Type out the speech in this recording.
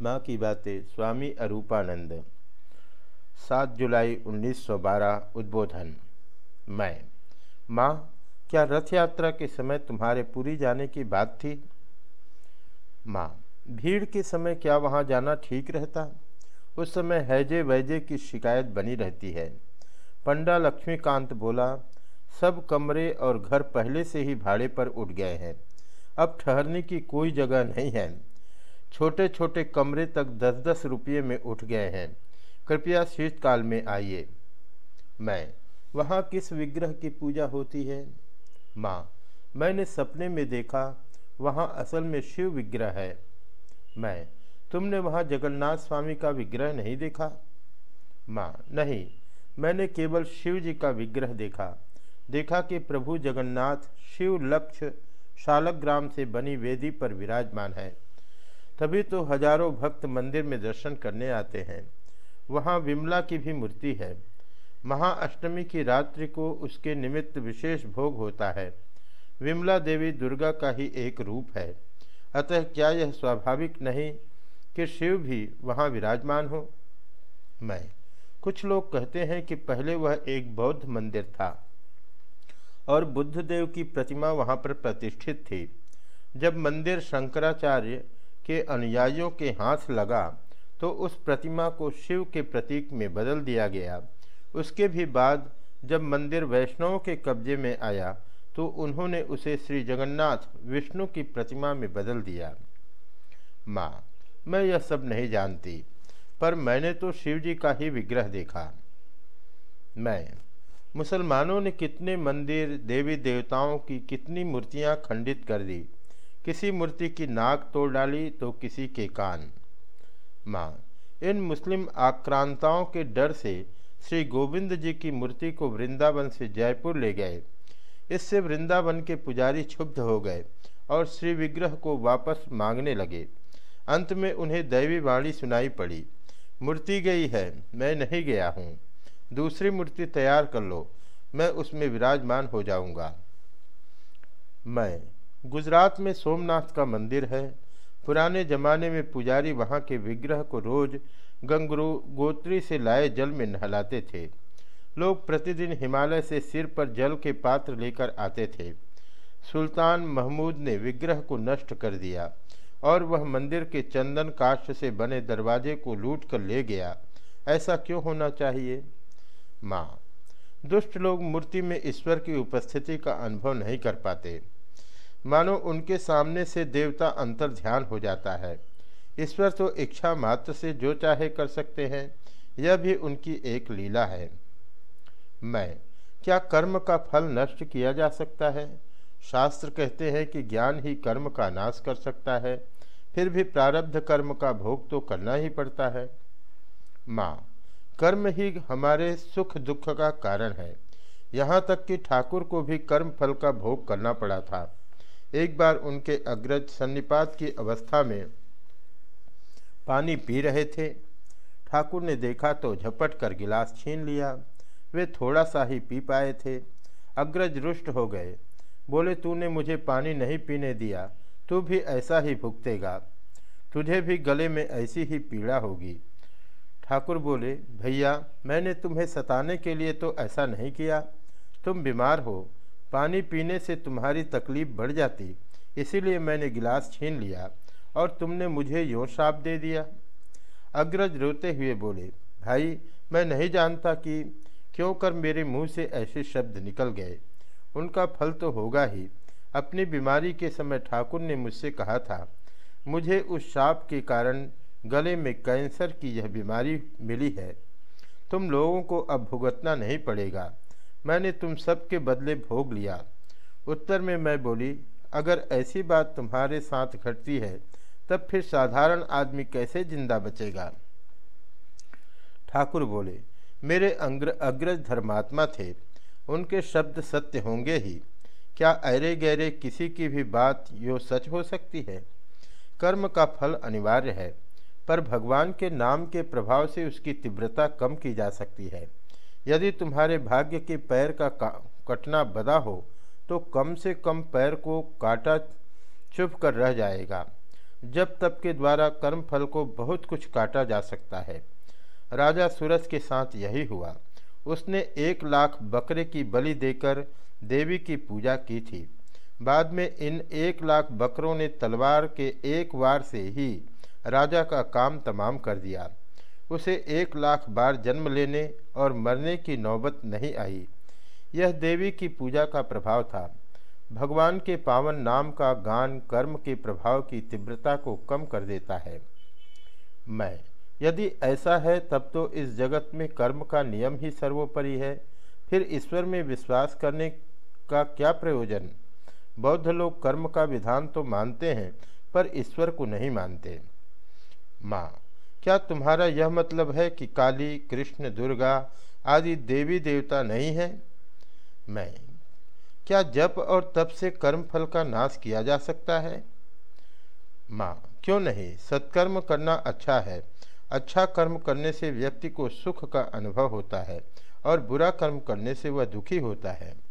माँ की बातें स्वामी अरूपानंद। सात जुलाई 1912 उद्बोधन। मैं। माँ, क्या रथ यात्रा के समय तुम्हारे पूरी जाने की बात थी? माँ, भीड़ के समय क्या वहाँ जाना ठीक रहता? उस समय हैजे वैजे की शिकायत बनी रहती है। पंडा लक्ष्मीकांत बोला, सब कमरे और घर पहले से ही भाड़े पर उठ गए हैं। अब ठहरने की कोई जगह नहीं है। छोटे छोटे कमरे तक दस दस रुपये में उठ गए हैं। कृपया शीतकाल में आइए। मैं, वहाँ किस विग्रह की पूजा होती है? माँ, मैंने सपने में देखा, वहाँ असल में शिव विग्रह है। मैं, तुमने वहाँ जगन्नाथ स्वामी का विग्रह नहीं देखा? माँ, नहीं, मैंने केवल शिव जी का विग्रह देखा। देखा कि प्रभु जगन्नाथ शिव लक्ष्य शालग्राम से बनी वेदी पर विराजमान है। तभी तो हज़ारों भक्त मंदिर में दर्शन करने आते हैं। वहाँ विमला की भी मूर्ति है। महाअष्टमी की रात्रि को उसके निमित्त विशेष भोग होता है। विमला देवी दुर्गा का ही एक रूप है। अतः क्या यह स्वाभाविक नहीं कि शिव भी वहाँ विराजमान हो? मैं। कुछ लोग कहते हैं कि पहले वह एक बौद्ध मंदिर था और बुद्ध देव की प्रतिमा वहाँ पर प्रतिष्ठित थी। जब मंदिर शंकराचार्य के अनुयायियों के हाथ लगा तो उस प्रतिमा को शिव के प्रतीक में बदल दिया गया। उसके भी बाद जब मंदिर वैष्णवों के कब्जे में आया तो उन्होंने उसे श्री जगन्नाथ विष्णु की प्रतिमा में बदल दिया। माँ, मैं यह सब नहीं जानती, पर मैंने तो शिव जी का ही विग्रह देखा। मैं, मुसलमानों ने कितने मंदिर देवी देवताओं की कितनी मूर्तियाँ खंडित कर दी किसी मूर्ति की नाक तोड़ डाली तो किसी के कान। माँ, इन मुस्लिम आक्रांताओं के डर से श्री गोविंद जी की मूर्ति को वृंदावन से जयपुर ले गए। इससे वृंदावन के पुजारी क्षुब्ध हो गए और श्री विग्रह को वापस मांगने लगे। अंत में उन्हें दैवी वाणी सुनाई पड़ी, मूर्ति गई है, मैं नहीं गया हूँ। दूसरी मूर्ति तैयार कर लो, मैं उसमें विराजमान हो जाऊँगा। मैं गुजरात में सोमनाथ का मंदिर है। पुराने जमाने में पुजारी वहाँ के विग्रह को रोज गंगरू गोत्री से लाए जल में नहलाते थे। लोग प्रतिदिन हिमालय से सिर पर जल के पात्र लेकर आते थे। सुल्तान महमूद ने विग्रह को नष्ट कर दिया और वह मंदिर के चंदन काष्ठ से बने दरवाजे को लूट कर ले गया। ऐसा क्यों होना चाहिए? माँ, दुष्ट लोग मूर्ति में ईश्वर की उपस्थिति का अनुभव नहीं कर पाते। मानो उनके सामने से देवता अंतर ध्यान हो जाता है। ईश्वर तो इच्छा मात्र से जो चाहे कर सकते हैं, यह भी उनकी एक लीला है। मैं, क्या कर्म का फल नष्ट किया जा सकता है? शास्त्र कहते हैं कि ज्ञान ही कर्म का नाश कर सकता है, फिर भी प्रारब्ध कर्म का भोग तो करना ही पड़ता है। माँ, कर्म ही हमारे सुख दुख का कारण है। यहाँ तक कि ठाकुर को भी कर्म फल का भोग करना पड़ा था। एक बार उनके अग्रज सन्निपात की अवस्था में पानी पी रहे थे। ठाकुर ने देखा तो झपट कर गिलास छीन लिया। वे थोड़ा सा ही पी पाए थे। अग्रज रुष्ट हो गए। बोले, तूने मुझे पानी नहीं पीने दिया। तू भी ऐसा ही भुगतेगा। तुझे भी गले में ऐसी ही पीड़ा होगी। ठाकुर बोले, भैया, मैंने तुम्हें सताने के लिए तो ऐसा नहीं किया। तुम बीमार हो। पानी पीने से तुम्हारी तकलीफ़ बढ़ जाती, इसीलिए मैंने गिलास छीन लिया और तुमने मुझे यो श्राप दे दिया। अग्रज रोते हुए बोले, भाई, मैं नहीं जानता कि क्यों कर मेरे मुँह से ऐसे शब्द निकल गए। उनका फल तो होगा ही। अपनी बीमारी के समय ठाकुर ने मुझसे कहा था, मुझे उस शाप के कारण गले में कैंसर की यह बीमारी मिली है। तुम लोगों को अब भुगतना नहीं पड़ेगा। मैंने तुम सबके बदले भोग लिया। उत्तर में मैं बोली, अगर ऐसी बात तुम्हारे साथ घटती है, तब फिर साधारण आदमी कैसे ज़िंदा बचेगा? ठाकुर बोले, मेरे अग्र अग्रज धर्मात्मा थे, उनके शब्द सत्य होंगे ही। क्या अरे गहरे किसी की भी बात यो सच हो सकती है? कर्म का फल अनिवार्य है, पर भगवान के नाम के प्रभाव से उसकी तीव्रता कम की जा सकती है। यदि तुम्हारे भाग्य के पैर का कटना बदा हो तो कम से कम पैर को काटा चुप कर रह जाएगा, जब तप के द्वारा कर्म फल को बहुत कुछ काटा जा सकता है। राजा सूरज के साथ यही हुआ। उसने एक लाख बकरे की बलि देकर देवी की पूजा की थी। बाद में इन एक लाख बकरों ने तलवार के एक वार से ही राजा का काम तमाम कर दिया। उसे एक लाख बार जन्म लेने और मरने की नौबत नहीं आई। यह देवी की पूजा का प्रभाव था। भगवान के पावन नाम का गान कर्म के प्रभाव की तीव्रता को कम कर देता है। मैं, यदि ऐसा है, तब तो इस जगत में कर्म का नियम ही सर्वोपरि है। फिर ईश्वर में विश्वास करने का क्या प्रयोजन? बौद्ध लोग कर्म का विधान तो मानते हैं, पर ईश्वर को नहीं मानते। माँ क्या तुम्हारा यह मतलब है कि काली, कृष्ण, दुर्गा आदि देवी देवता नहीं है? मैं क्या जप और तप से कर्म फल का नाश किया जा सकता है? माँ, क्यों नहीं? सत्कर्म करना अच्छा है। अच्छा कर्म करने से व्यक्ति को सुख का अनुभव होता है और बुरा कर्म करने से वह दुखी होता है।